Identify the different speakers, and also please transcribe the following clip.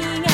Speaker 1: running